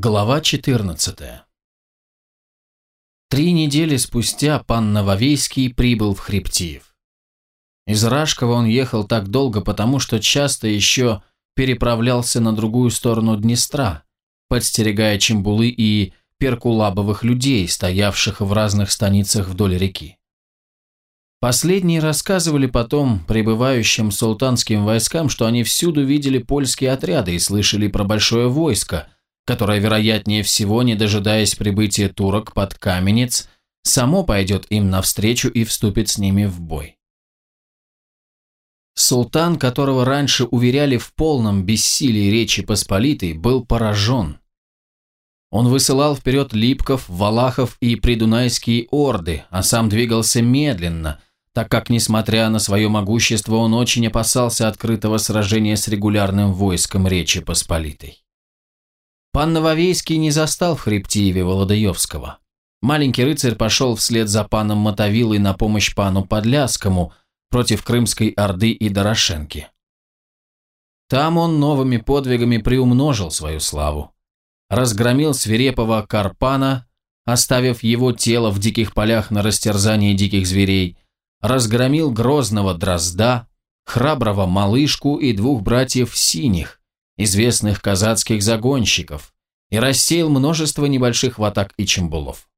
Глава 14 Три недели спустя пан Нововейский прибыл в Хребтиев. Из Рашкова он ехал так долго, потому что часто еще переправлялся на другую сторону Днестра, подстерегая чембулы и перкулабовых людей, стоявших в разных станицах вдоль реки. Последние рассказывали потом прибывающим султанским войскам, что они всюду видели польские отряды и слышали про большое войско, которое, вероятнее всего, не дожидаясь прибытия турок под Каменец, само пойдет им навстречу и вступит с ними в бой. Султан, которого раньше уверяли в полном бессилии Речи Посполитой, был поражен. Он высылал вперед липков, валахов и придунайские орды, а сам двигался медленно – так как, несмотря на свое могущество, он очень опасался открытого сражения с регулярным войском Речи Посполитой. Пан Нововейский не застал в Хребтиеве Володаевского. Маленький рыцарь пошел вслед за паном Мотовилой на помощь пану Подляскому против Крымской Орды и Дорошенки. Там он новыми подвигами приумножил свою славу. Разгромил свирепого Карпана, оставив его тело в диких полях на растерзание диких зверей – разгромил грозного дрозда, храброго малышку и двух братьев синих, известных казацких загонщиков, и рассеял множество небольших ватак и чембулов.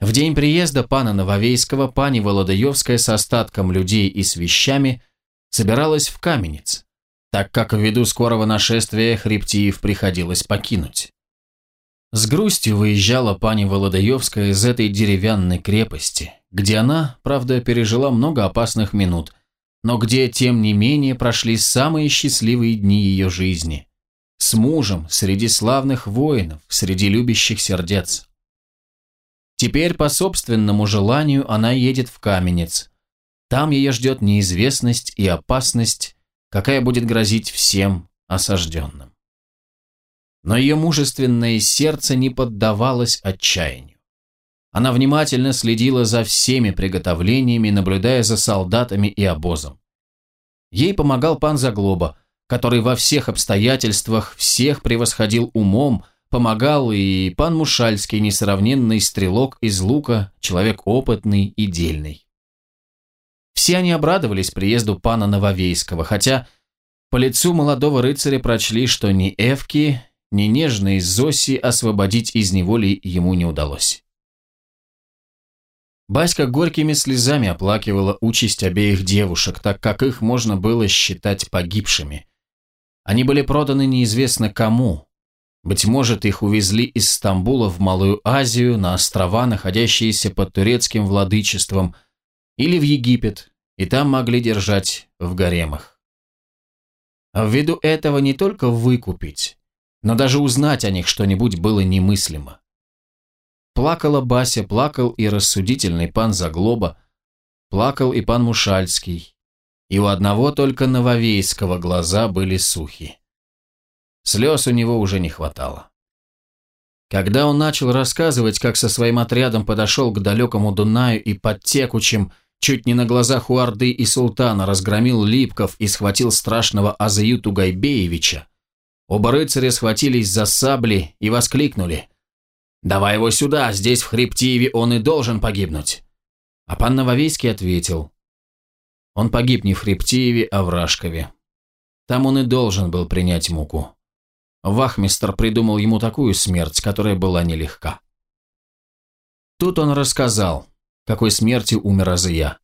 В день приезда пана Нововейского пани Володаевская с остатком людей и с вещами собиралась в Каменец, так как ввиду скорого нашествия Хребтиев приходилось покинуть. С грустью выезжала пани Володаевская из этой деревянной крепости, где она, правда, пережила много опасных минут, но где, тем не менее, прошли самые счастливые дни ее жизни. С мужем, среди славных воинов, среди любящих сердец. Теперь, по собственному желанию, она едет в Каменец. Там ее ждет неизвестность и опасность, какая будет грозить всем осажденным но ее мужественное сердце не поддавалось отчаянию. Она внимательно следила за всеми приготовлениями, наблюдая за солдатами и обозом. Ей помогал пан Заглоба, который во всех обстоятельствах всех превосходил умом, помогал и пан Мушальский, несравненный стрелок из лука, человек опытный и дельный. Все они обрадовались приезду пана Нововейского, хотя по лицу молодого рыцаря прочли, что ни Эвки, ни нежной Зоси освободить из неволи ему не удалось. Баська горькими слезами оплакивала участь обеих девушек, так как их можно было считать погибшими. Они были проданы неизвестно кому. Быть может, их увезли из Стамбула в Малую Азию, на острова, находящиеся под турецким владычеством, или в Египет, и там могли держать в гаремах. А ввиду этого не только выкупить, но даже узнать о них что-нибудь было немыслимо. Плакала Бася, плакал и рассудительный пан Заглоба, плакал и пан Мушальский, и у одного только Нововейского глаза были сухи. Слез у него уже не хватало. Когда он начал рассказывать, как со своим отрядом подошел к далекому Дунаю и под текучим, чуть не на глазах у Орды и Султана разгромил Липков и схватил страшного Азаюту Гайбеевича, Оба рыцаря схватились за сабли и воскликнули. «Давай его сюда, здесь в Хребтиеве он и должен погибнуть!» А пан Нововейский ответил. Он погиб не в Хребтиеве, а в Рашкове. Там он и должен был принять муку. Вахмистр придумал ему такую смерть, которая была нелегка. Тут он рассказал, какой смертью умер Азия.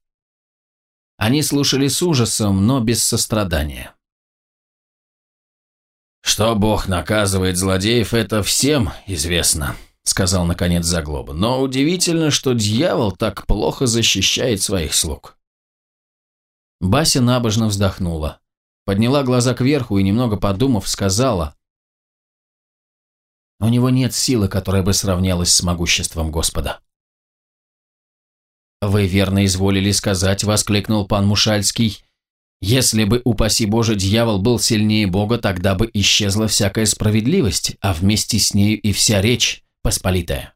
Они слушали с ужасом, но без сострадания. «Что Бог наказывает злодеев, это всем известно», — сказал наконец Заглоба. «Но удивительно, что дьявол так плохо защищает своих слуг». Бася набожно вздохнула, подняла глаза кверху и, немного подумав, сказала, «У него нет силы, которая бы сравнялась с могуществом Господа». «Вы верно изволили сказать», — воскликнул пан Мушальский, если бы, упаси Боже, дьявол был сильнее Бога, тогда бы исчезла всякая справедливость, а вместе с нею и вся речь посполитая.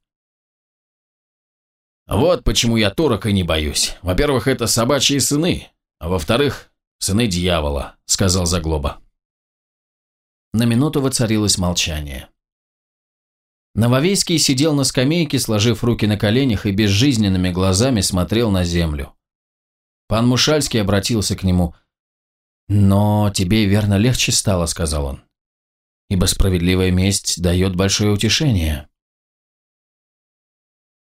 Вот почему я турок и не боюсь. Во-первых, это собачьи сыны, а во-вторых, сыны дьявола, сказал Заглоба. На минуту воцарилось молчание. Нововейский сидел на скамейке, сложив руки на коленях и безжизненными глазами смотрел на землю. Пан Мушальский обратился к нему. «Но тебе, верно, легче стало», — сказал он. «Ибо справедливая месть дает большое утешение».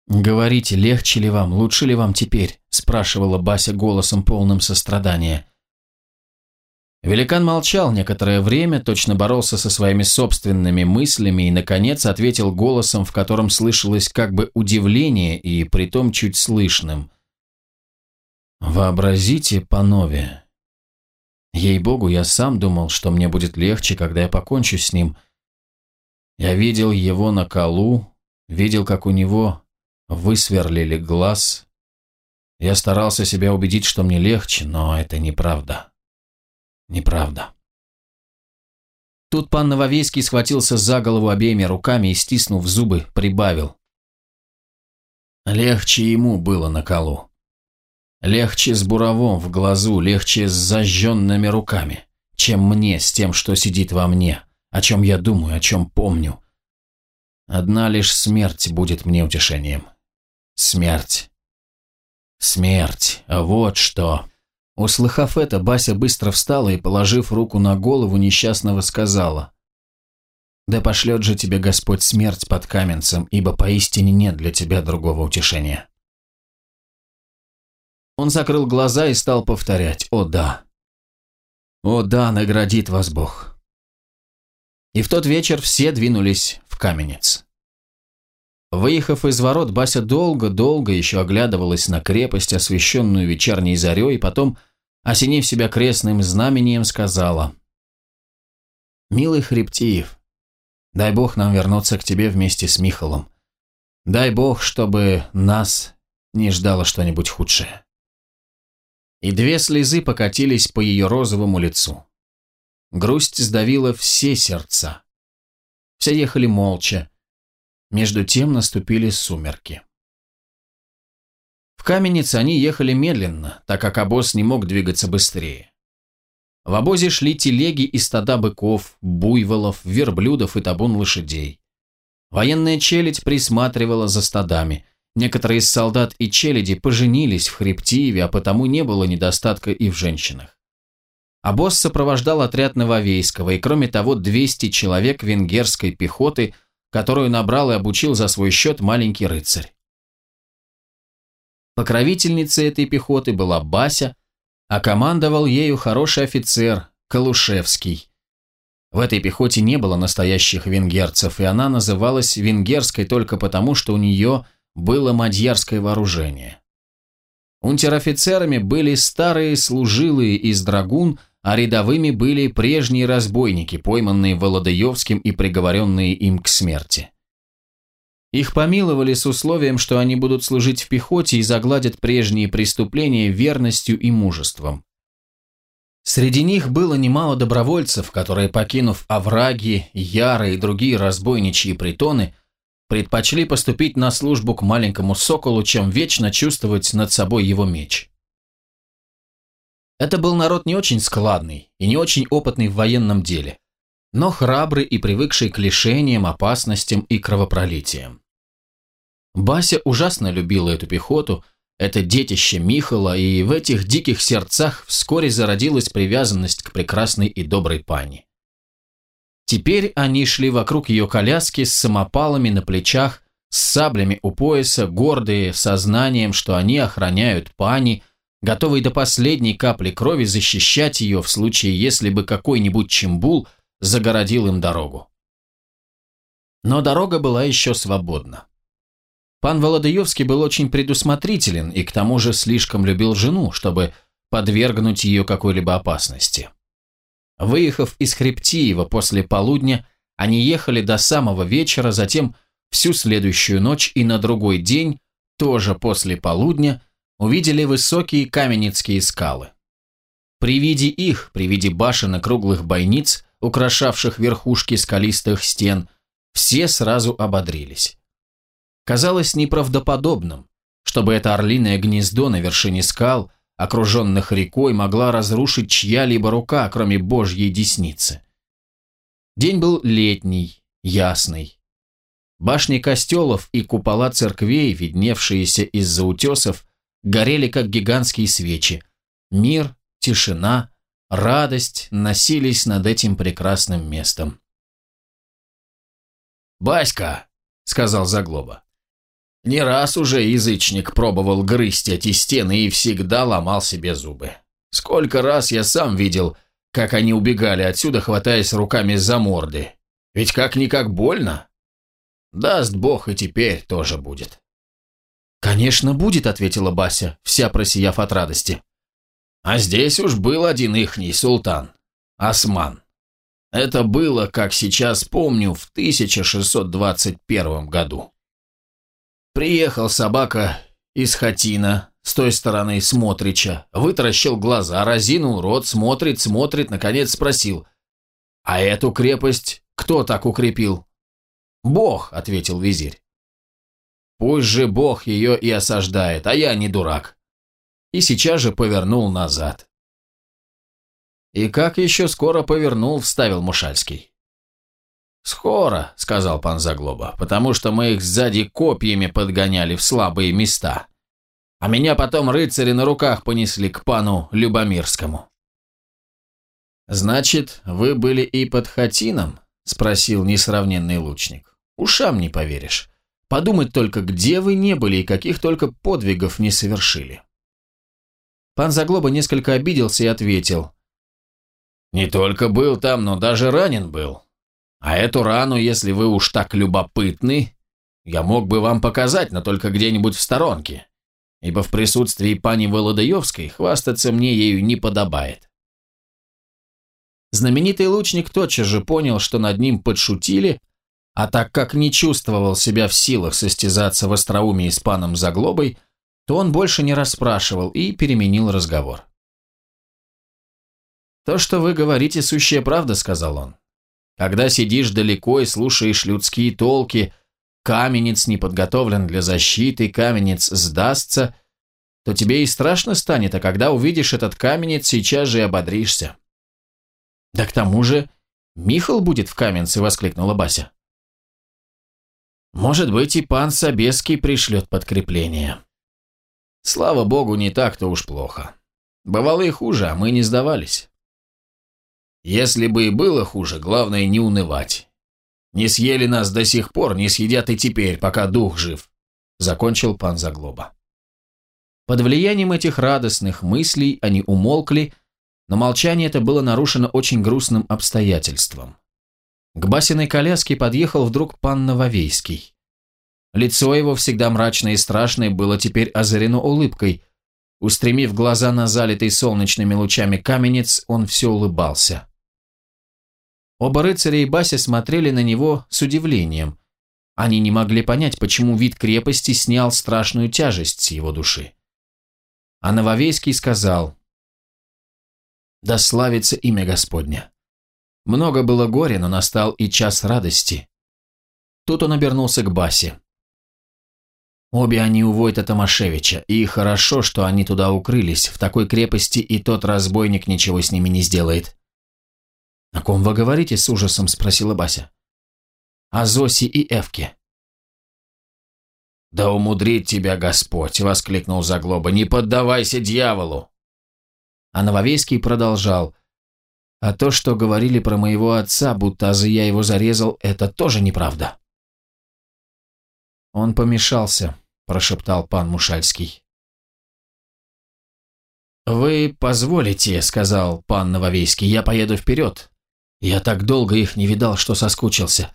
«Говорите, легче ли вам, лучше ли вам теперь?» – спрашивала Бася голосом полным сострадания. Великан молчал некоторое время, точно боролся со своими собственными мыслями и, наконец, ответил голосом, в котором слышалось как бы удивление и притом чуть слышным. «Вообразите, панове. Ей-богу, я сам думал, что мне будет легче, когда я покончу с ним. Я видел его на колу, видел, как у него высверлили глаз. Я старался себя убедить, что мне легче, но это неправда. Неправда. Тут пан Нововейский схватился за голову обеими руками и, стиснув зубы, прибавил. Легче ему было на колу. Легче с буровом в глазу, легче с зажженными руками, чем мне с тем, что сидит во мне, о чем я думаю, о чем помню. Одна лишь смерть будет мне утешением. Смерть. Смерть. Вот что. Услыхав это, Бася быстро встала и, положив руку на голову несчастного, сказала. «Да пошлет же тебе Господь смерть под каменцем, ибо поистине нет для тебя другого утешения». Он закрыл глаза и стал повторять «О да! О да, наградит вас Бог!» И в тот вечер все двинулись в каменец. Выехав из ворот, Бася долго-долго еще оглядывалась на крепость, освещенную вечерней зарей, и потом, осенив себя крестным знамением, сказала «Милый Хребтиев, дай Бог нам вернуться к тебе вместе с Михалом. Дай Бог, чтобы нас не ждало что-нибудь худшее». И две слезы покатились по ее розовому лицу. Грусть сдавила все сердца. Все ехали молча, между тем наступили сумерки. В Каменец они ехали медленно, так как обоз не мог двигаться быстрее. В обозе шли телеги и стада быков, буйволов, верблюдов и табун лошадей. Военная челядь присматривала за стадами. Некоторые из солдат и челяди поженились в Хребтиеве, а потому не было недостатка и в женщинах. Обоз сопровождал отряд Нововейского, и кроме того 200 человек венгерской пехоты которую набрал и обучил за свой счет маленький рыцарь. Покровительницей этой пехоты была Бася, а командовал ею хороший офицер Калушевский. В этой пехоте не было настоящих венгерцев, и она называлась венгерской только потому, что у нее было мадьярское вооружение. Унтер-офицерами были старые служилые из драгун – а рядовыми были прежние разбойники, пойманные Володаевским и приговоренные им к смерти. Их помиловали с условием, что они будут служить в пехоте и загладят прежние преступления верностью и мужеством. Среди них было немало добровольцев, которые, покинув овраги, яры и другие разбойничьи притоны, предпочли поступить на службу к маленькому соколу, чем вечно чувствовать над собой его меч. Это был народ не очень складный и не очень опытный в военном деле, но храбрый и привыкший к лишениям, опасностям и кровопролитиям. Бася ужасно любила эту пехоту, это детище Михала, и в этих диких сердцах вскоре зародилась привязанность к прекрасной и доброй пани. Теперь они шли вокруг ее коляски с самопалами на плечах, с саблями у пояса, гордые сознанием, что они охраняют пани, готовый до последней капли крови защищать ее в случае, если бы какой-нибудь чембул загородил им дорогу. Но дорога была еще свободна. Пан Володаевский был очень предусмотрителен и к тому же слишком любил жену, чтобы подвергнуть ее какой-либо опасности. Выехав из Хребтиева после полудня, они ехали до самого вечера, затем всю следующую ночь и на другой день, тоже после полудня, увидели высокие каменецкие скалы. При виде их, при виде башен и круглых бойниц, украшавших верхушки скалистых стен, все сразу ободрились. Казалось неправдоподобным, чтобы это орлиное гнездо на вершине скал, окруженных рекой, могла разрушить чья-либо рука, кроме Божьей десницы. День был летний, ясный. Башни костелов и купола церквей, видневшиеся из-за утесов, горели как гигантские свечи. Мир, тишина, радость носились над этим прекрасным местом. «Баська!» — сказал Заглоба. «Не раз уже язычник пробовал грызть эти стены и всегда ломал себе зубы. Сколько раз я сам видел, как они убегали отсюда, хватаясь руками за морды. Ведь как-никак больно. Даст бог, и теперь тоже будет». «Конечно, будет», — ответила Бася, вся просияв от радости. А здесь уж был один ихний султан, Осман. Это было, как сейчас помню, в 1621 году. Приехал собака из Хотина, с той стороны Смотрича, вытаращил глаза, разинул рот, смотрит, смотрит, наконец спросил, «А эту крепость кто так укрепил?» «Бог», — ответил визирь. «Пусть же Бог ее и осаждает, а я не дурак и сейчас же повернул назад. «И как еще скоро повернул?» – вставил Мушальский. «Скоро», – сказал пан Заглоба, – «потому что мы их сзади копьями подгоняли в слабые места. А меня потом рыцари на руках понесли к пану Любомирскому». «Значит, вы были и под Хатином?» – спросил несравненный лучник. «Ушам не поверишь. Подумать только, где вы не были и каких только подвигов не совершили». Пан Заглоба несколько обиделся и ответил. «Не только был там, но даже ранен был. А эту рану, если вы уж так любопытны, я мог бы вам показать, но только где-нибудь в сторонке, ибо в присутствии пани Володаевской хвастаться мне ею не подобает». Знаменитый лучник тотчас же понял, что над ним подшутили, а так как не чувствовал себя в силах состязаться в остроумии с паном Заглобой, то он больше не расспрашивал и переменил разговор. «То, что вы говорите, сущая правда», — сказал он. «Когда сидишь далеко и слушаешь людские толки, каменец не подготовлен для защиты, каменец сдастся, то тебе и страшно станет, а когда увидишь этот каменец, сейчас же и ободришься». «Да к тому же Михал будет в каменце», — воскликнула Бася. «Может быть, и пан Собеский пришлет подкрепление». Слава богу, не так-то уж плохо. Бывало и хуже, а мы не сдавались. Если бы и было хуже, главное не унывать. Не съели нас до сих пор, не съедят и теперь, пока дух жив», — закончил пан Заглоба. Под влиянием этих радостных мыслей они умолкли, но молчание это было нарушено очень грустным обстоятельством. К Басиной коляске подъехал вдруг пан Нововейский. Лицо его, всегда мрачное и страшное, было теперь озарено улыбкой. Устремив глаза на залитый солнечными лучами каменец, он все улыбался. Оба рыцаря и Бася смотрели на него с удивлением. Они не могли понять, почему вид крепости снял страшную тяжесть с его души. А Нововейский сказал, «Да славится имя Господня! Много было горя, но настал и час радости». Тут он обернулся к Басе. Обе они уводят от Томашевича, и хорошо, что они туда укрылись, в такой крепости и тот разбойник ничего с ними не сделает. «О ком вы говорите?» – с ужасом спросила Бася. «О Зосе и Эвке». «Да умудрит тебя Господь!» – воскликнул Заглоба. «Не поддавайся дьяволу!» А Нововейский продолжал. «А то, что говорили про моего отца, будто азы я его зарезал, это тоже неправда». Он помешался, – прошептал пан Мушальский. «Вы позволите», – сказал пан Нововейский, – «я поеду вперед. Я так долго их не видал, что соскучился.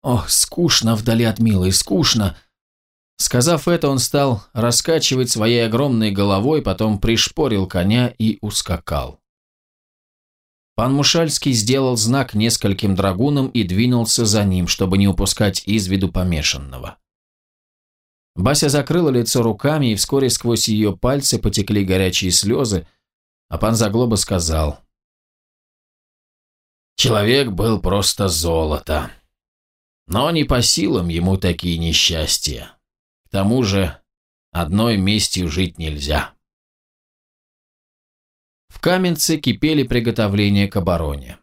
Ох, скучно вдали от милой, скучно». Сказав это, он стал раскачивать своей огромной головой, потом пришпорил коня и ускакал. Пан Мушальский сделал знак нескольким драгунам и двинулся за ним, чтобы не упускать из виду помешанного. Бася закрыла лицо руками, и вскоре сквозь ее пальцы потекли горячие слезы, а пан Заглоба сказал. «Человек был просто золото. Но не по силам ему такие несчастья. К тому же одной местью жить нельзя». В Каменце кипели приготовления к обороне.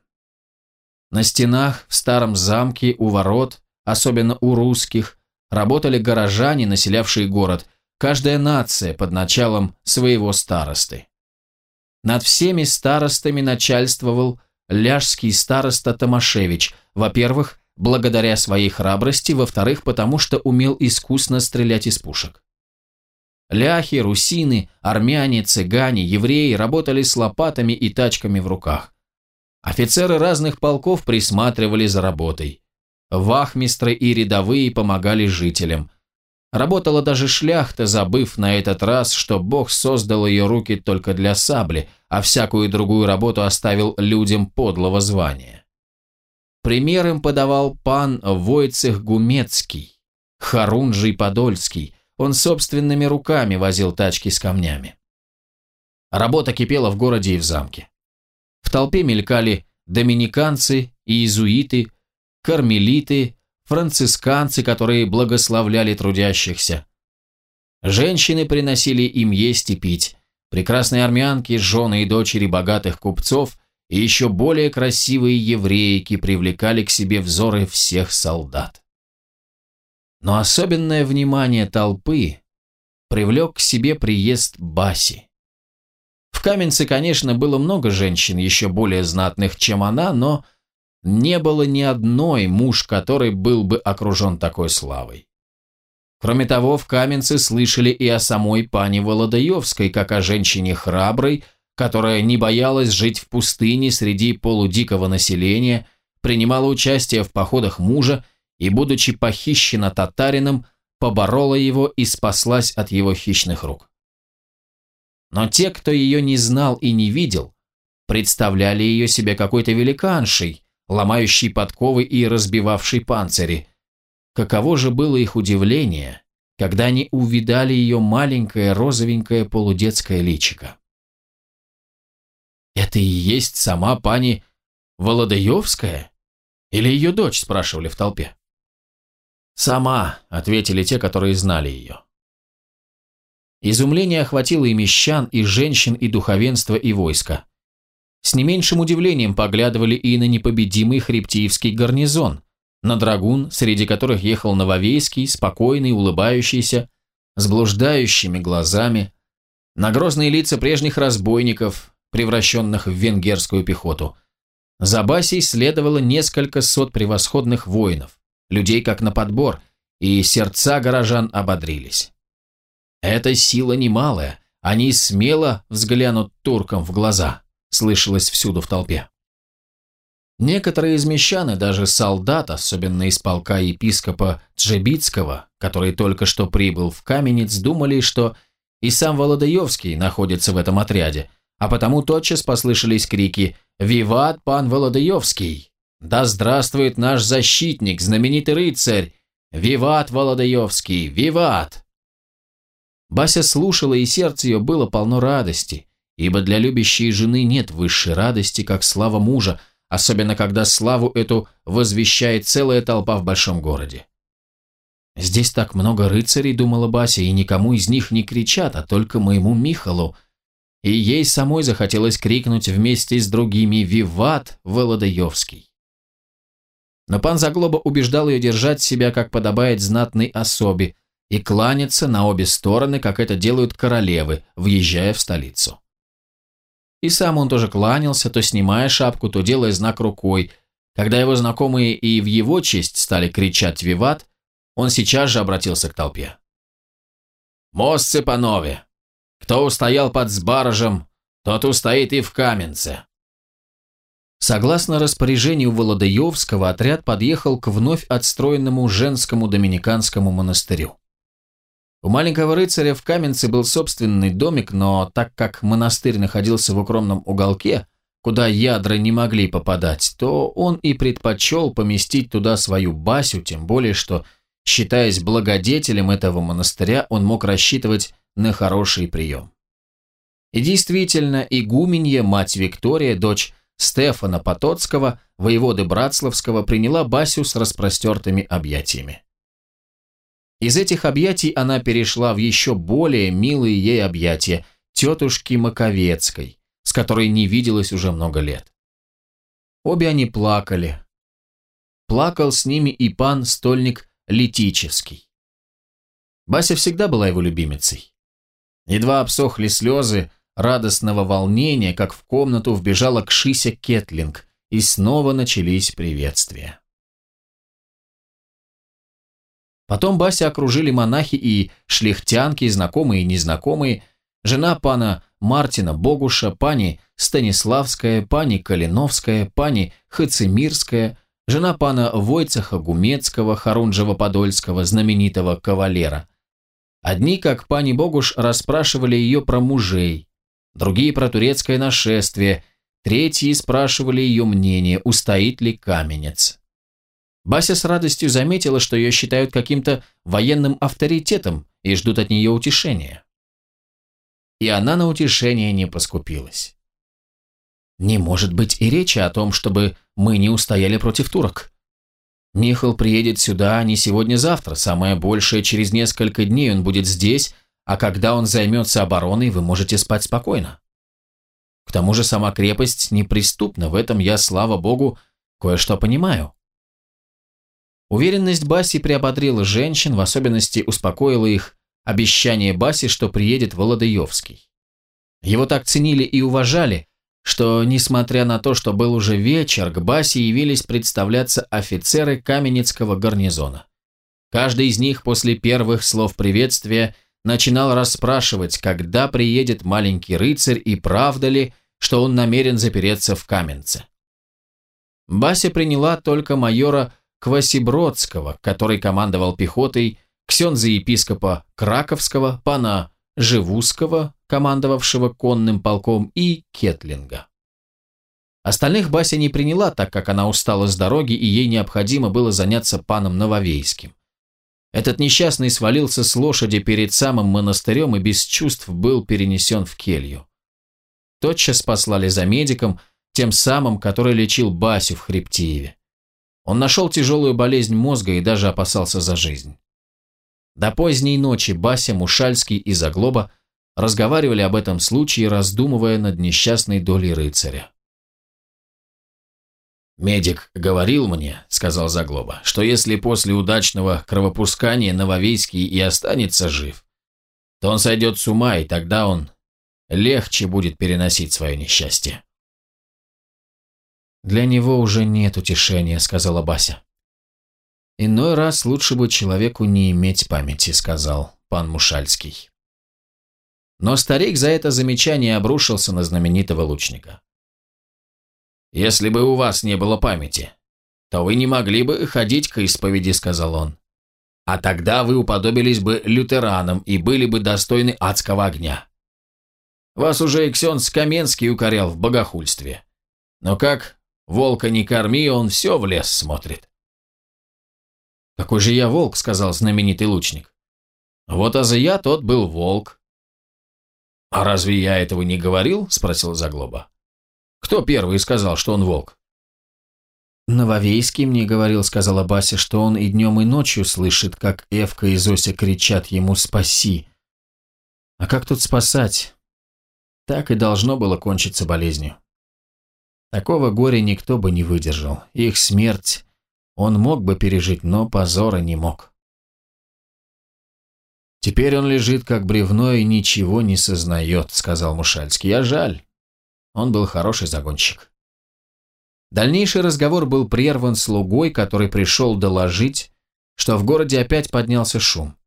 На стенах, в старом замке, у ворот особенно у русских, работали горожане, населявшие город, каждая нация под началом своего старосты. Над всеми старостами начальствовал ляжский староста Томашевич, во-первых, благодаря своей храбрости, во-вторых, потому что умел искусно стрелять из пушек. Ляхи, русины, армяне, цыгане, евреи работали с лопатами и тачками в руках. Офицеры разных полков присматривали за работой. Вахмистры и рядовые помогали жителям. Работала даже шляхта, забыв на этот раз, что Бог создал ее руки только для сабли, а всякую другую работу оставил людям подлого звания. Пример им подавал пан Войцех Гумецкий, Харунжий Подольский, он собственными руками возил тачки с камнями. Работа кипела в городе и в замке. В толпе мелькали доминиканцы, иезуиты, кармелиты, францисканцы, которые благословляли трудящихся. Женщины приносили им есть и пить, прекрасные армянки, жены и дочери богатых купцов и еще более красивые еврейки привлекали к себе взоры всех солдат. Но особенное внимание толпы привлек к себе приезд Баси. В Каменце, конечно, было много женщин, еще более знатных, чем она, но не было ни одной, муж которой был бы окружен такой славой. Кроме того, в Каменце слышали и о самой пане Володаевской, как о женщине храброй, которая не боялась жить в пустыне среди полудикого населения, принимала участие в походах мужа и, будучи похищена татарином, поборола его и спаслась от его хищных рук. Но те, кто ее не знал и не видел, представляли ее себе какой-то великаншей, ломающей подковы и разбивавшей панцири. Каково же было их удивление, когда они увидали ее маленькое розовенькое полудетское личико. «Это и есть сама пани Володаевская? Или ее дочь?» – спрашивали в толпе. «Сама», — ответили те, которые знали ее. Изумление охватило и мещан, и женщин, и духовенство, и войско. С не меньшим удивлением поглядывали и на непобедимый хребтиевский гарнизон, на драгун, среди которых ехал Нововейский, спокойный, улыбающийся, с блуждающими глазами, на грозные лица прежних разбойников, превращенных в венгерскую пехоту. За Басей следовало несколько сот превосходных воинов, людей как на подбор, и сердца горожан ободрились. Эта сила немалая, они смело взглянут туркам в глаза, слышалось всюду в толпе. Некоторые из мещан и даже солдат, особенно из полка епископа Джебицкого, который только что прибыл в Каменец, думали, что и сам Володаевский находится в этом отряде, а потому тотчас послышались крики «Виват, пан Володаевский!» Да здравствует наш защитник, знаменитый рыцарь! Виват, Володаевский, виват!» Бася слушала, и сердце ее было полно радости, ибо для любящей жены нет высшей радости, как слава мужа, особенно когда славу эту возвещает целая толпа в большом городе. «Здесь так много рыцарей», — думала Бася, — «и никому из них не кричат, а только моему Михалу». И ей самой захотелось крикнуть вместе с другими «Виват, Володаевский!» Но пан Заглоба убеждал ее держать себя, как подобает знатной особе, и кланяться на обе стороны, как это делают королевы, въезжая в столицу. И сам он тоже кланялся, то снимая шапку, то делая знак рукой. Когда его знакомые и в его честь стали кричать «Виват», он сейчас же обратился к толпе. «Мостцы панове! Кто устоял под сбаржем, тот устоит и в Каменце. Согласно распоряжению Володаевского, отряд подъехал к вновь отстроенному женскому доминиканскому монастырю. У маленького рыцаря в Каменце был собственный домик, но так как монастырь находился в укромном уголке, куда ядра не могли попадать, то он и предпочел поместить туда свою Басю, тем более что, считаясь благодетелем этого монастыря, он мог рассчитывать на хороший прием. И действительно, игуменья, мать Виктория, дочь Стефана Потоцкого, воеводы Братславского, приняла Басю с распростертыми объятиями. Из этих объятий она перешла в еще более милые ей объятия тетушки Маковецкой, с которой не виделась уже много лет. Обе они плакали. плакал с ними и пан стольник Летичевский. Бася всегда была его любимицей. Едва обсохли слезы радостного волнения, как в комнату вбежала Кшися Кетлинг, и снова начались приветствия. Потом Бася окружили монахи и шляхтянки, знакомые и незнакомые, жена пана Мартина Богуша, пани Станиславская, пани Калиновская, пани Хацемирская, жена пана Войцеха Гумецкого, Харунжева-Подольского, знаменитого кавалера. Одни, как пани Богуш, расспрашивали ее про мужей, другие про турецкое нашествие, третьи спрашивали ее мнение, устоит ли каменец. Бася с радостью заметила, что ее считают каким-то военным авторитетом и ждут от нее утешения. И она на утешение не поскупилась. Не может быть и речи о том, чтобы мы не устояли против турок. Михал приедет сюда не сегодня-завтра, самое большее через несколько дней он будет здесь, а когда он займется обороной, вы можете спать спокойно. К тому же сама крепость неприступна, в этом я, слава богу, кое-что понимаю. Уверенность Баси приободрила женщин, в особенности успокоила их обещание Баси, что приедет Володаевский. Его так ценили и уважали, что, несмотря на то, что был уже вечер, к Басе явились представляться офицеры Каменецкого гарнизона. Каждый из них после первых слов приветствия начинал расспрашивать, когда приедет маленький рыцарь и правда ли, что он намерен запереться в Каменце. Бася приняла только майора Квасибродского, который командовал пехотой, ксенза-епископа Краковского, пана Живузского, командовавшего конным полком, и Кетлинга. Остальных Бася не приняла, так как она устала с дороги, и ей необходимо было заняться паном Нововейским. Этот несчастный свалился с лошади перед самым монастырем и без чувств был перенесен в келью. Тотчас послали за медиком, тем самым, который лечил Басю в Хребтиеве. Он нашел тяжелую болезнь мозга и даже опасался за жизнь. До поздней ночи Бася, Мушальский и Заглоба разговаривали об этом случае, раздумывая над несчастной долей рыцаря. «Медик говорил мне, — сказал Заглоба, — что если после удачного кровопускания Нововейский и останется жив, то он сойдет с ума, и тогда он легче будет переносить свое несчастье». «Для него уже нет утешения», — сказала Бася. «Иной раз лучше бы человеку не иметь памяти», — сказал пан Мушальский. Но старик за это замечание обрушился на знаменитого лучника. «Если бы у вас не было памяти, то вы не могли бы ходить к исповеди», — сказал он. «А тогда вы уподобились бы лютеранам и были бы достойны адского огня. Вас уже Иксенс Каменский укорял в богохульстве. Но как Волка не корми, он все в лес смотрит. «Какой же я волк?» — сказал знаменитый лучник. «Вот а за я тот был волк». «А разве я этого не говорил?» — спросил Заглоба. «Кто первый сказал, что он волк?» «Нововейский мне говорил, — сказала Бася, — что он и днем, и ночью слышит, как Эвка и Зося кричат ему «спаси». А как тут спасать? Так и должно было кончиться болезнью. Такого горя никто бы не выдержал. Их смерть он мог бы пережить, но позора не мог. «Теперь он лежит как бревно и ничего не сознает», — сказал Мушальский. «Я жаль. Он был хороший загонщик». Дальнейший разговор был прерван слугой, который пришел доложить, что в городе опять поднялся шум.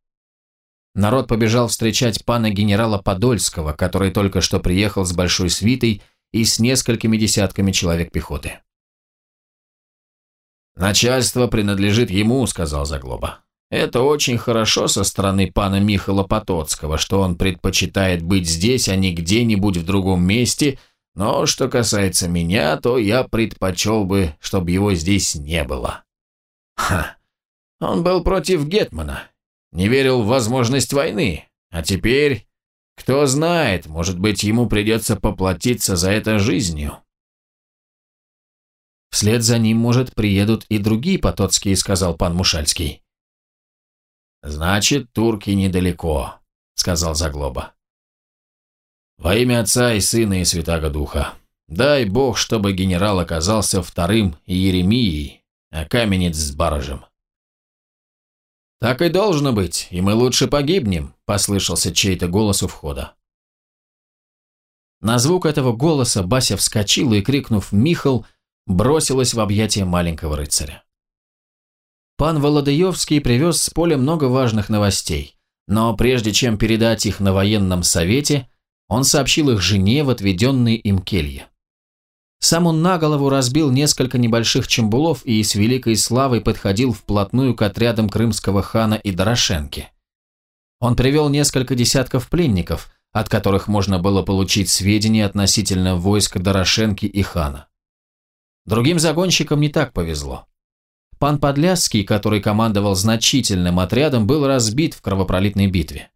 Народ побежал встречать пана генерала Подольского, который только что приехал с большой свитой и с несколькими десятками человек пехоты. «Начальство принадлежит ему», — сказал Заглоба. «Это очень хорошо со стороны пана Михала Потоцкого, что он предпочитает быть здесь, а не где-нибудь в другом месте, но что касается меня, то я предпочел бы, чтобы его здесь не было». «Ха! Он был против Гетмана, не верил в возможность войны, а теперь кто знает, может быть, ему придется поплатиться за это жизнью. Вслед за ним, может, приедут и другие потоцкие, сказал пан Мушальский. Значит, турки недалеко, сказал Заглоба. Во имя Отца и Сына и Святаго Духа. Дай Бог, чтобы генерал оказался вторым Иеремией, а каменец с баражем. «Так и должно быть, и мы лучше погибнем», – послышался чей-то голос у входа. На звук этого голоса Бася вскочила и, крикнув «Михал!», бросилась в объятия маленького рыцаря. Пан Володаевский привез с поля много важных новостей, но прежде чем передать их на военном совете, он сообщил их жене в отведенной им келье. Сам он на голову разбил несколько небольших чембулов и с великой славой подходил вплотную к отрядам крымского хана и Дорошенки. Он привел несколько десятков пленников, от которых можно было получить сведения относительно войск Дорошенки и хана. Другим загонщикам не так повезло. Пан Подляский, который командовал значительным отрядом, был разбит в кровопролитной битве.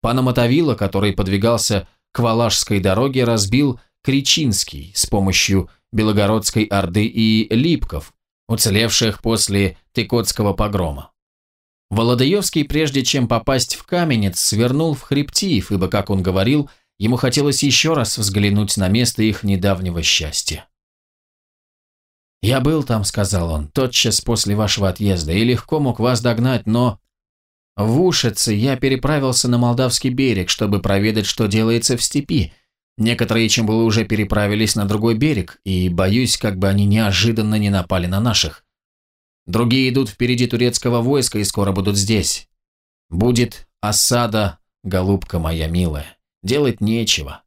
Пана Мотовила, который подвигался к Валашской дороге, разбил Кричинский с помощью Белогородской Орды и Липков, уцелевших после Тыкотского погрома. Володаевский, прежде чем попасть в Каменец, свернул в Хребтиев, ибо, как он говорил, ему хотелось еще раз взглянуть на место их недавнего счастья. «Я был там», — сказал он, — «тотчас после вашего отъезда, и легко мог вас догнать, но...» В Ушице я переправился на Молдавский берег, чтобы проведать, что делается в степи, Некоторые, чем было уже переправились на другой берег, и боюсь, как бы они неожиданно не напали на наших. Другие идут впереди турецкого войска и скоро будут здесь. Будет осада, голубка моя милая. Делать нечего.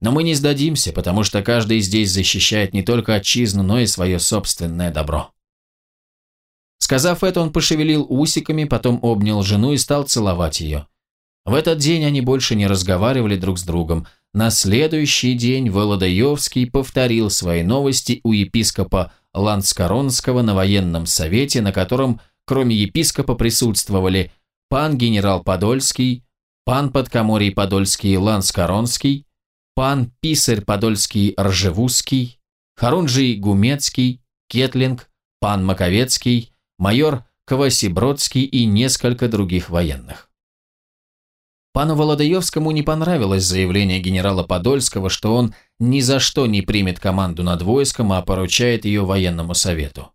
Но мы не сдадимся, потому что каждый здесь защищает не только отчизну, но и свое собственное добро. Сказав это, он пошевелил усиками, потом обнял жену и стал целовать ее. В этот день они больше не разговаривали друг с другом – на следующий день Володаевский повторил свои новости у епископа Ланскоронского на военном совете, на котором кроме епископа присутствовали пан генерал Подольский, пан подкоморий Подольский Ланскоронский, пан писарь Подольский Ржевузский, Харунжий Гумецкий, Кетлинг, пан Маковецкий, майор Квасибродский и несколько других военных. Пану Володаевскому не понравилось заявление генерала Подольского, что он ни за что не примет команду над войском, а поручает ее военному совету.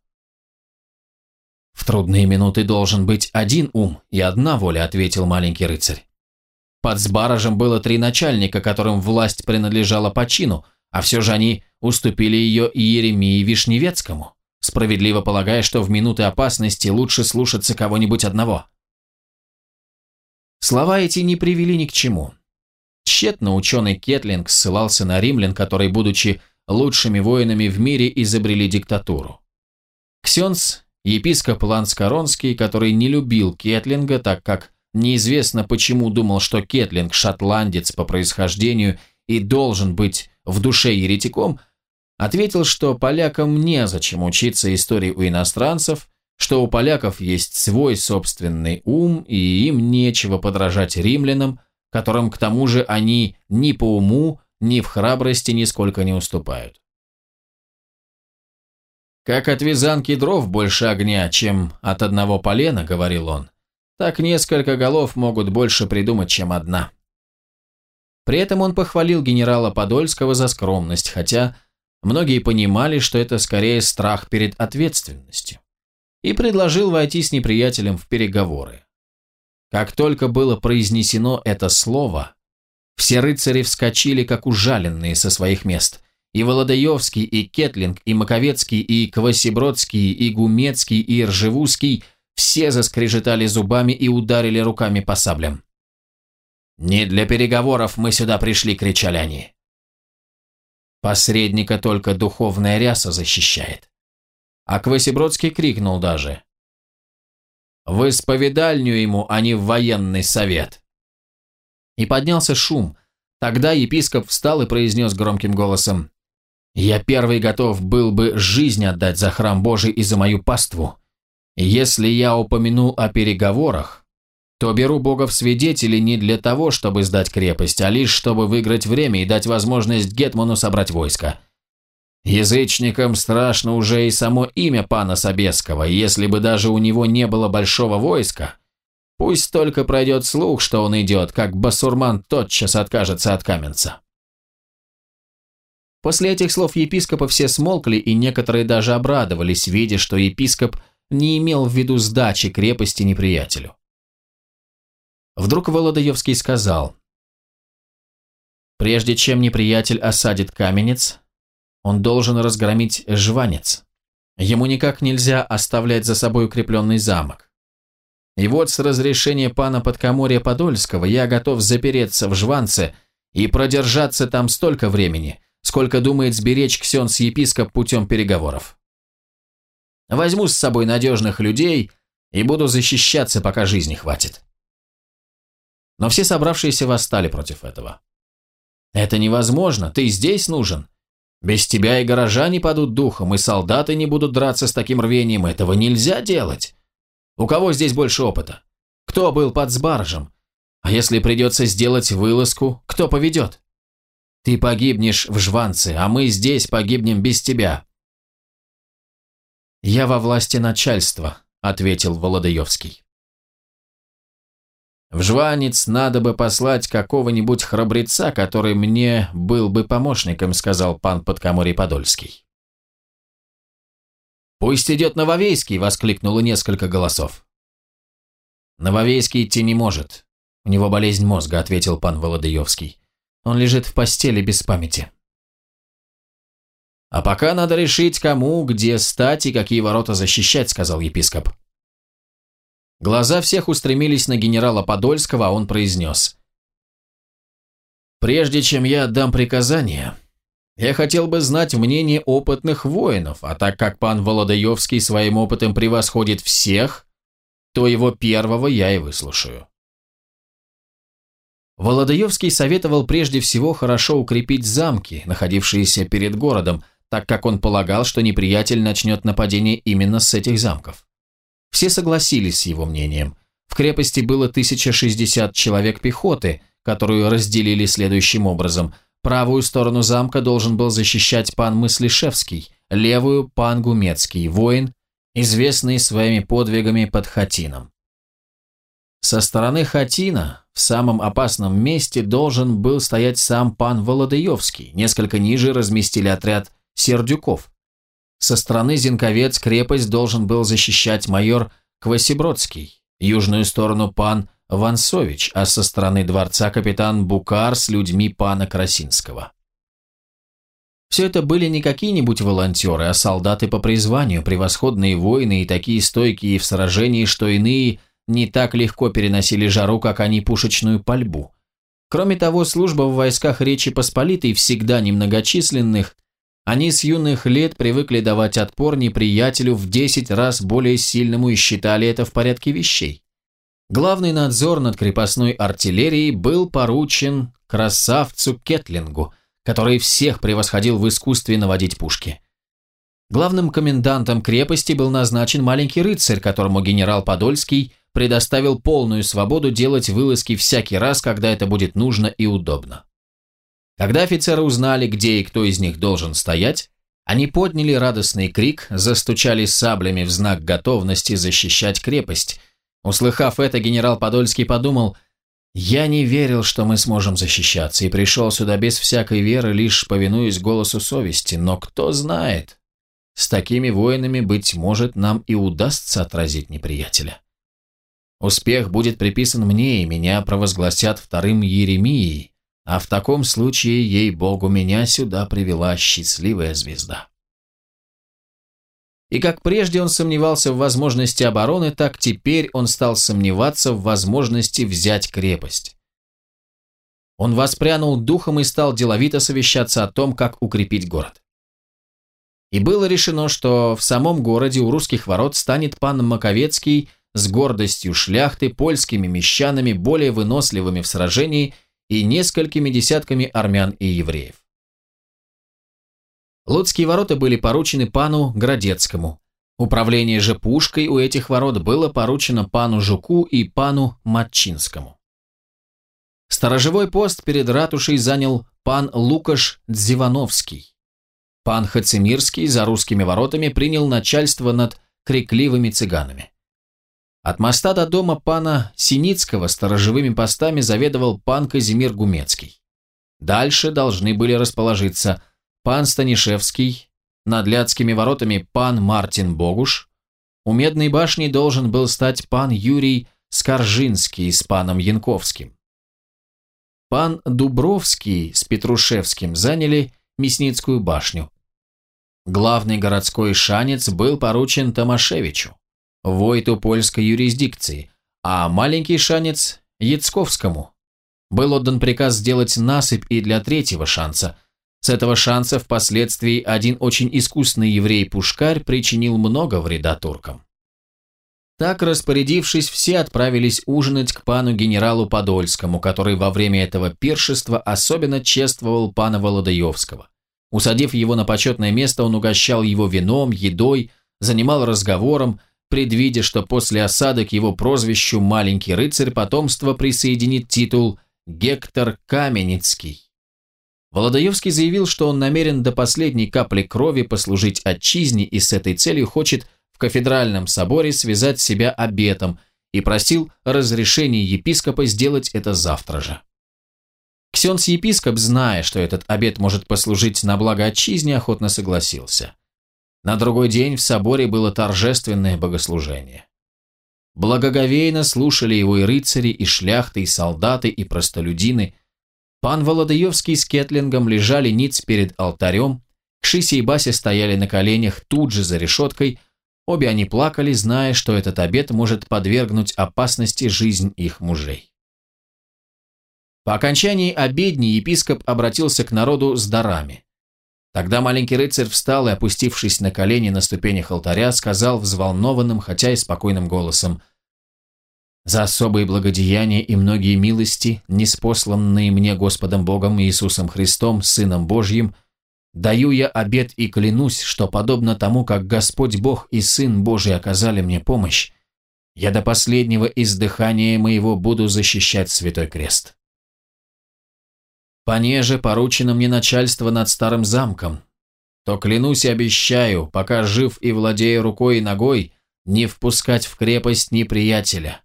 «В трудные минуты должен быть один ум и одна воля», — ответил маленький рыцарь. Под Сбаражем было три начальника, которым власть принадлежала по чину, а все же они уступили ее и Еремии Вишневецкому, справедливо полагая, что в минуты опасности лучше слушаться кого-нибудь одного. Слова эти не привели ни к чему. Тщетно ученый Кетлинг ссылался на римлян, которые, будучи лучшими воинами в мире, изобрели диктатуру. Ксенс, епископ Ланскоронский, который не любил Кетлинга, так как неизвестно почему думал, что Кетлинг шотландец по происхождению и должен быть в душе еретиком, ответил, что полякам незачем учиться истории у иностранцев, что у поляков есть свой собственный ум, и им нечего подражать римлянам, которым к тому же они ни по уму, ни в храбрости нисколько не уступают. «Как от вязанки дров больше огня, чем от одного полена», — говорил он, «так несколько голов могут больше придумать, чем одна». При этом он похвалил генерала Подольского за скромность, хотя многие понимали, что это скорее страх перед ответственностью и предложил войти с неприятелем в переговоры. Как только было произнесено это слово, все рыцари вскочили, как ужаленные со своих мест. И Володаевский, и Кетлинг, и Маковецкий, и Квасибродский, и Гумецкий, и Ржевузский все заскрежетали зубами и ударили руками по саблям. «Не для переговоров мы сюда пришли», — кричали они. Посредника только духовная ряса защищает. А Квасибродский крикнул даже. «В исповедальню ему, а не в военный совет!» И поднялся шум. Тогда епископ встал и произнес громким голосом. «Я первый готов был бы жизнь отдать за храм Божий и за мою паству. Если я упомянул о переговорах, то беру Бога в свидетели не для того, чтобы сдать крепость, а лишь чтобы выиграть время и дать возможность Гетману собрать войско. Язычникам страшно уже и само имя пана Собеского, если бы даже у него не было большого войска. Пусть только пройдет слух, что он идет, как басурман тотчас откажется от каменца. После этих слов епископа все смолкли, и некоторые даже обрадовались, видя, что епископ не имел в виду сдачи крепости неприятелю. Вдруг Володаевский сказал, «Прежде чем неприятель осадит каменец, он должен разгромить жванец. Ему никак нельзя оставлять за собой укрепленный замок. И вот с разрешения пана Подкоморья Подольского я готов запереться в жванце и продержаться там столько времени, сколько думает сберечь ксенс-епископ путем переговоров. Возьму с собой надежных людей и буду защищаться, пока жизни хватит. Но все собравшиеся восстали против этого. «Это невозможно, ты здесь нужен. Без тебя и горожане падут духом, и солдаты не будут драться с таким рвением. Этого нельзя делать. У кого здесь больше опыта? Кто был под сбаржем? А если придется сделать вылазку, кто поведет? Ты погибнешь в жванце, а мы здесь погибнем без тебя. «Я во власти начальства», — ответил Володаевский. В жванец надо бы послать какого-нибудь храбреца, который мне был бы помощником, сказал пан Подкоморий Подольский. «Пусть идет Нововейский!» – воскликнуло несколько голосов. «Нововейский идти не может. У него болезнь мозга», – ответил пан Володаевский. «Он лежит в постели без памяти». «А пока надо решить, кому, где стать и какие ворота защищать», – сказал епископ. Глаза всех устремились на генерала Подольского, а он произнес. «Прежде чем я отдам приказание, я хотел бы знать мнение опытных воинов, а так как пан Володаевский своим опытом превосходит всех, то его первого я и выслушаю». Володаевский советовал прежде всего хорошо укрепить замки, находившиеся перед городом, так как он полагал, что неприятель начнет нападение именно с этих замков. Все согласились с его мнением. В крепости было 1060 человек пехоты, которую разделили следующим образом. Правую сторону замка должен был защищать пан Мыслишевский, левую – пан Гумецкий, воин, известный своими подвигами под Хатином. Со стороны Хатина в самом опасном месте должен был стоять сам пан Володаевский, несколько ниже разместили отряд Сердюков. Со стороны Зинковец крепость должен был защищать майор Квасибродский, южную сторону пан Вансович, а со стороны дворца капитан Букар с людьми пана Красинского. Все это были не какие-нибудь волонтеры, а солдаты по призванию, превосходные воины и такие стойкие в сражении, что иные не так легко переносили жару, как они пушечную пальбу. Кроме того, служба в войсках Речи Посполитой всегда немногочисленных – они с юных лет привыкли давать отпор неприятелю в 10 раз более сильному и считали это в порядке вещей. Главный надзор над крепостной артиллерией был поручен красавцу Кетлингу, который всех превосходил в искусстве наводить пушки. Главным комендантом крепости был назначен маленький рыцарь, которому генерал Подольский предоставил полную свободу делать вылазки всякий раз, когда это будет нужно и удобно. Когда офицеры узнали, где и кто из них должен стоять, они подняли радостный крик, застучали саблями в знак готовности защищать крепость. Услыхав это, генерал Подольский подумал, «Я не верил, что мы сможем защищаться, и пришел сюда без всякой веры, лишь повинуясь голосу совести, но кто знает, с такими воинами, быть может, нам и удастся отразить неприятеля. Успех будет приписан мне, и меня провозгласят вторым Еремией, а в таком случае, ей-богу, меня сюда привела счастливая звезда. И как прежде он сомневался в возможности обороны, так теперь он стал сомневаться в возможности взять крепость. Он воспрянул духом и стал деловито совещаться о том, как укрепить город. И было решено, что в самом городе у русских ворот станет пан Маковецкий с гордостью шляхты, польскими мещанами, более выносливыми в сражении – и несколькими десятками армян и евреев. Луцкие ворота были поручены пану Градецкому. Управление же пушкой у этих ворот было поручено пану Жуку и пану Матчинскому. Сторожевой пост перед ратушей занял пан Лукаш Дзивановский. Пан Хацимирский за русскими воротами принял начальство над крикливыми цыганами. От моста до дома пана Синицкого сторожевыми постами заведовал пан Казимир Гумецкий. Дальше должны были расположиться пан Станишевский, над Ляцкими воротами пан Мартин Богуш, у Медной башни должен был стать пан Юрий Скоржинский с паном Янковским. Пан Дубровский с Петрушевским заняли Мясницкую башню. Главный городской шанец был поручен Томашевичу, войту польской юрисдикции, а маленький шанец – Яцковскому. Был отдан приказ сделать насыпь и для третьего шанса. С этого шанса впоследствии один очень искусный еврей-пушкарь причинил много вреда туркам. Так, распорядившись, все отправились ужинать к пану генералу Подольскому, который во время этого пиршества особенно чествовал пана Володаевского. Усадив его на почетное место, он угощал его вином, едой, занимал разговором, предвидя, что после осады к его прозвищу «маленький рыцарь» потомство присоединит титул «Гектор Каменецкий». Володаевский заявил, что он намерен до последней капли крови послужить отчизне и с этой целью хочет в кафедральном соборе связать себя обетом и просил разрешения епископа сделать это завтра же. Ксенс-епископ, зная, что этот обет может послужить на благо отчизне, охотно согласился. На другой день в соборе было торжественное богослужение. Благоговейно слушали его и рыцари, и шляхты, и солдаты, и простолюдины. Пан Володаевский с Кетлингом лежали ниц перед алтарем, Кшиси и Бася стояли на коленях тут же за решеткой, Обе они плакали, зная, что этот обед может подвергнуть опасности жизнь их мужей. По окончании обедни епископ обратился к народу с дарами. Тогда маленький рыцарь встал и, опустившись на колени на ступенях алтаря, сказал взволнованным, хотя и спокойным голосом «За особые благодеяния и многие милости, неспосланные мне Господом Богом Иисусом Христом, Сыном Божьим, — Даю я обет и клянусь, что подобно тому, как Господь Бог и Сын Божий оказали мне помощь, я до последнего издыхания моего буду защищать Святой Крест. Понеже поручено мне начальство над старым замком, то клянусь и обещаю, пока жив и владея рукой и ногой, не впускать в крепость неприятеля.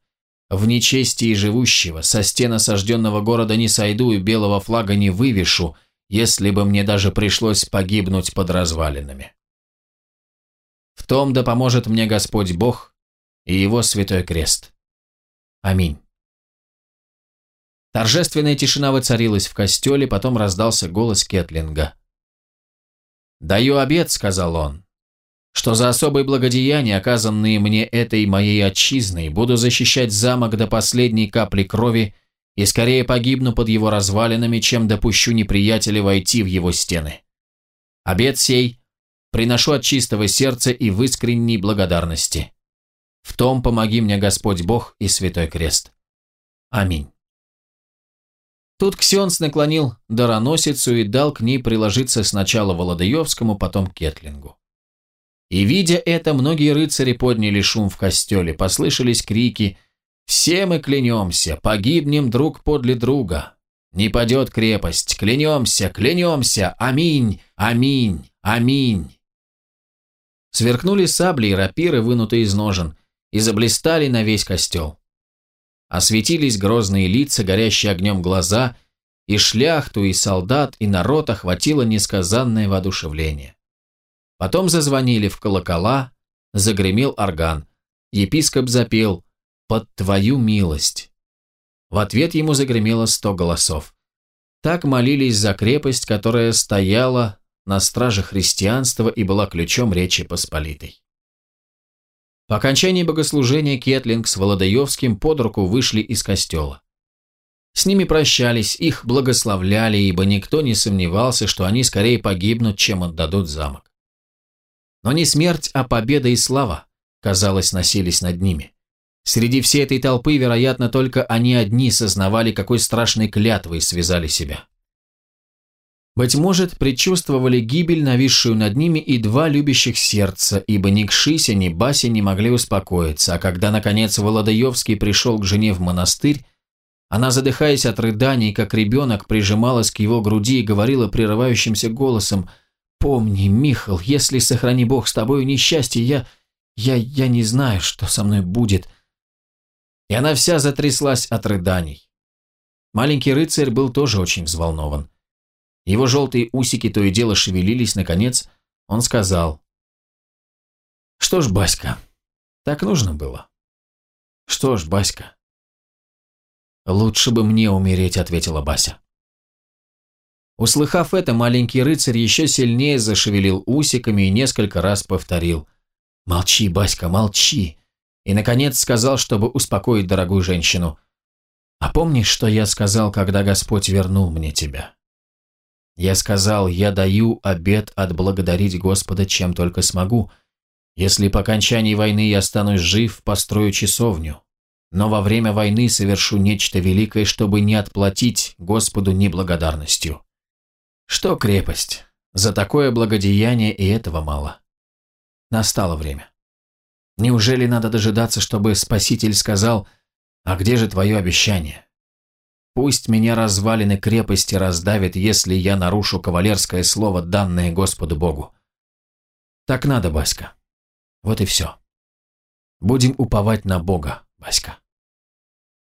В нечестии живущего, со стен осажденного города не сойду и белого флага не вывешу, если бы мне даже пришлось погибнуть под развалинами. В том да поможет мне Господь Бог и Его Святой Крест. Аминь. Торжественная тишина воцарилась в костеле, потом раздался голос Кетлинга. «Даю обед», — сказал он, — «что за особые благодеяния, оказанные мне этой моей отчизной, буду защищать замок до последней капли крови и скорее погибну под его развалинами, чем допущу неприятеля войти в его стены. Обед сей приношу от чистого сердца и в искренней благодарности. В том помоги мне Господь Бог и Святой Крест. Аминь. Тут Ксенс наклонил дароносицу и дал к ней приложиться сначала Володаевскому, потом Кетлингу. И, видя это, многие рыцари подняли шум в костеле, послышались крики – все мы клянемся, погибнем друг подле друга. Не падет крепость, клянемся, клянемся, аминь, аминь, аминь. Сверкнули сабли и рапиры, вынутые из ножен, и заблистали на весь костел. Осветились грозные лица, горящие огнем глаза, и шляхту, и солдат, и народ охватило несказанное воодушевление. Потом зазвонили в колокола, загремел орган. Епископ запел под твою милость». В ответ ему загремело сто голосов. Так молились за крепость, которая стояла на страже христианства и была ключом Речи Посполитой. По окончании богослужения Кетлинг с Володаевским под руку вышли из костела. С ними прощались, их благословляли, ибо никто не сомневался, что они скорее погибнут, чем отдадут замок. Но не смерть, а победа и слава, казалось, носились над ними. Среди всей этой толпы, вероятно, только они одни сознавали, какой страшной клятвой связали себя. Быть может, предчувствовали гибель, нависшую над ними, и два любящих сердца, ибо ни Кшися, ни Баси не могли успокоиться, а когда, наконец, Володаевский пришел к жене в монастырь, она, задыхаясь от рыданий, как ребенок, прижималась к его груди и говорила прерывающимся голосом «Помни, Михал, если, сохрани Бог, с тобою несчастье, я... я... я не знаю, что со мной будет и она вся затряслась от рыданий. Маленький рыцарь был тоже очень взволнован. Его желтые усики то и дело шевелились, наконец, он сказал. «Что ж, Баська, так нужно было». «Что ж, Баська?» «Лучше бы мне умереть», — ответила Бася. Услыхав это, маленький рыцарь еще сильнее зашевелил усиками и несколько раз повторил «Молчи, Баська, молчи!» и, наконец, сказал, чтобы успокоить дорогую женщину «А помнишь, что я сказал, когда Господь вернул мне тебя?» Я сказал, я даю обет отблагодарить Господа, чем только смогу. Если по окончании войны я останусь жив, построю часовню. Но во время войны совершу нечто великое, чтобы не отплатить Господу неблагодарностью. Что крепость? За такое благодеяние и этого мало. Настало время. Неужели надо дожидаться, чтобы Спаситель сказал, «А где же твое обещание?» Пусть меня развалины крепости раздавят, если я нарушу кавалерское слово, данное Господу Богу. Так надо, Баська. Вот и все. Будем уповать на Бога, Баська.